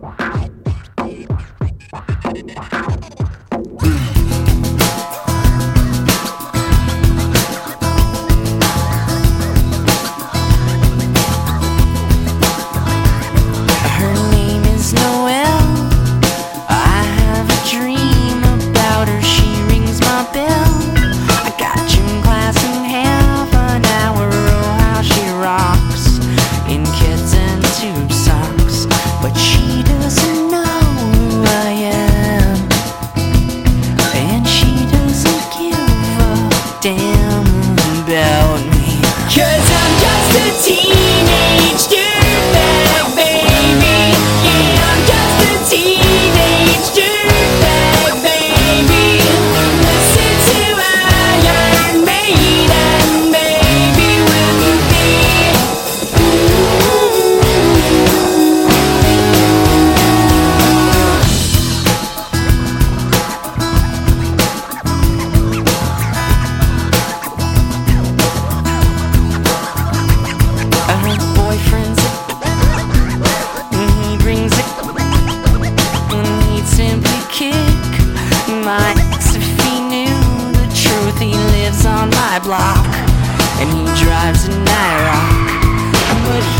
Bye. Block. And he drives an IROC, but he